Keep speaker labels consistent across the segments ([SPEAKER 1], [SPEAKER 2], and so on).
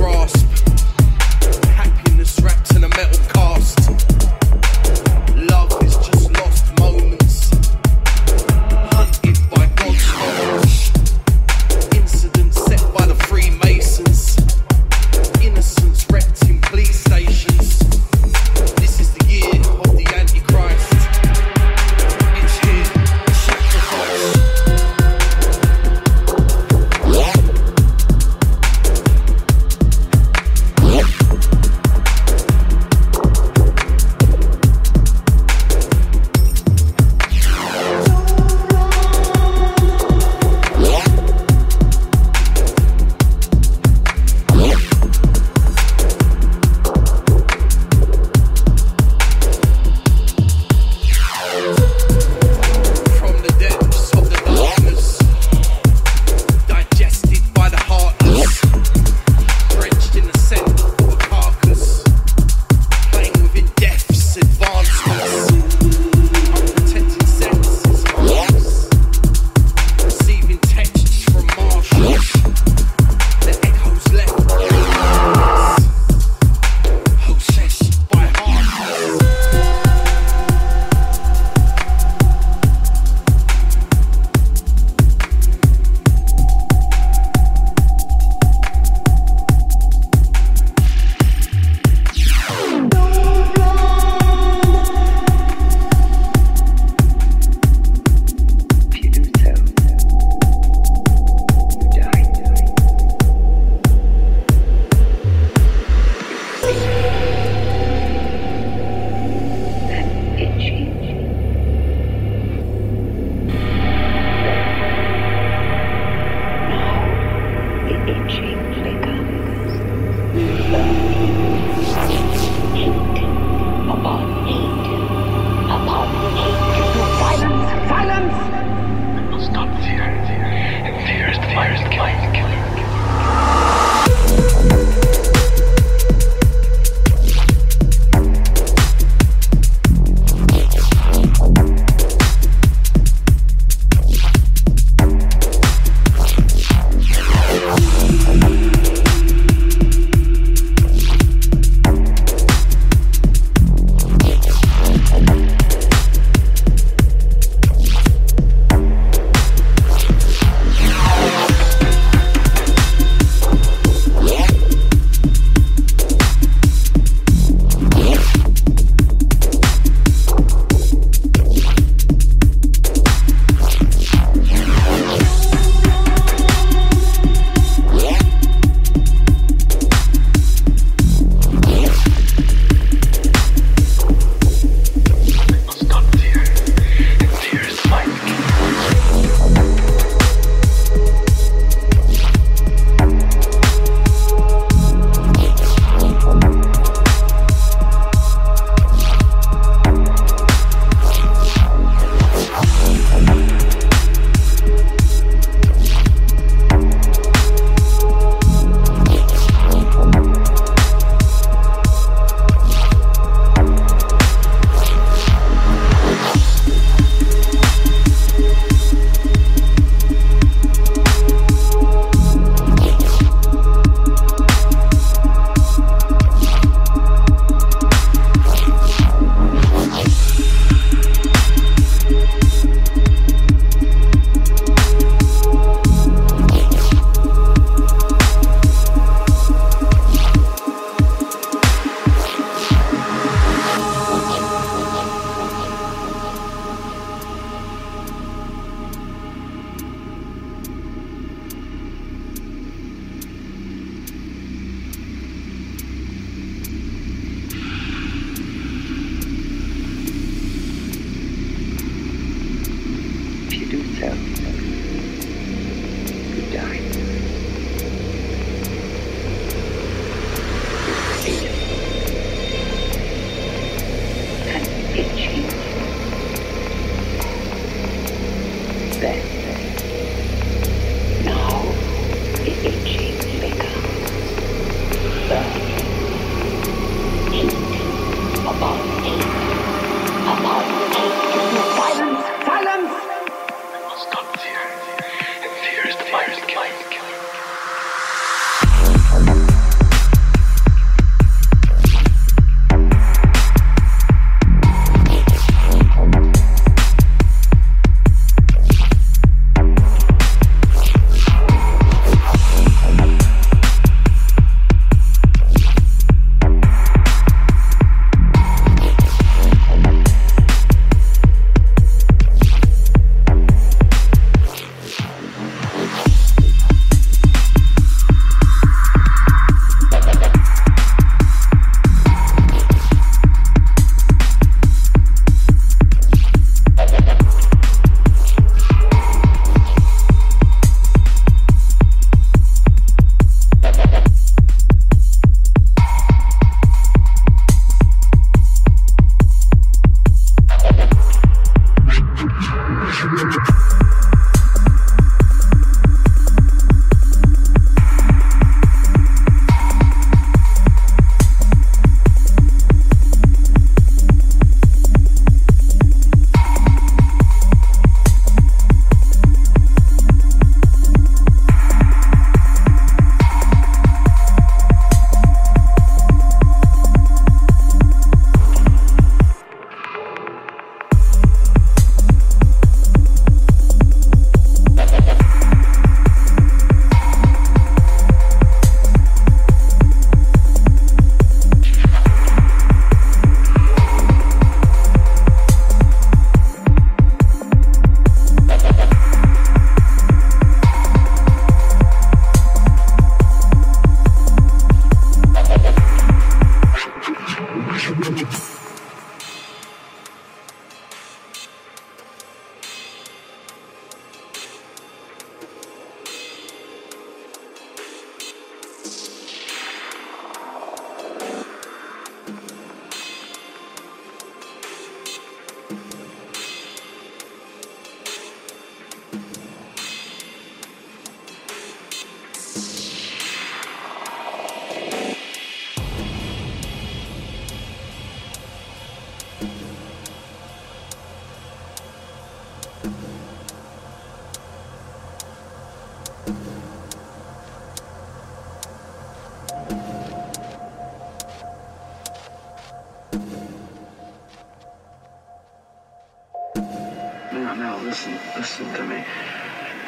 [SPEAKER 1] Cross.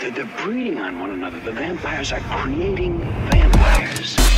[SPEAKER 1] They're, they're breeding on one another. The vampires are creating vampires.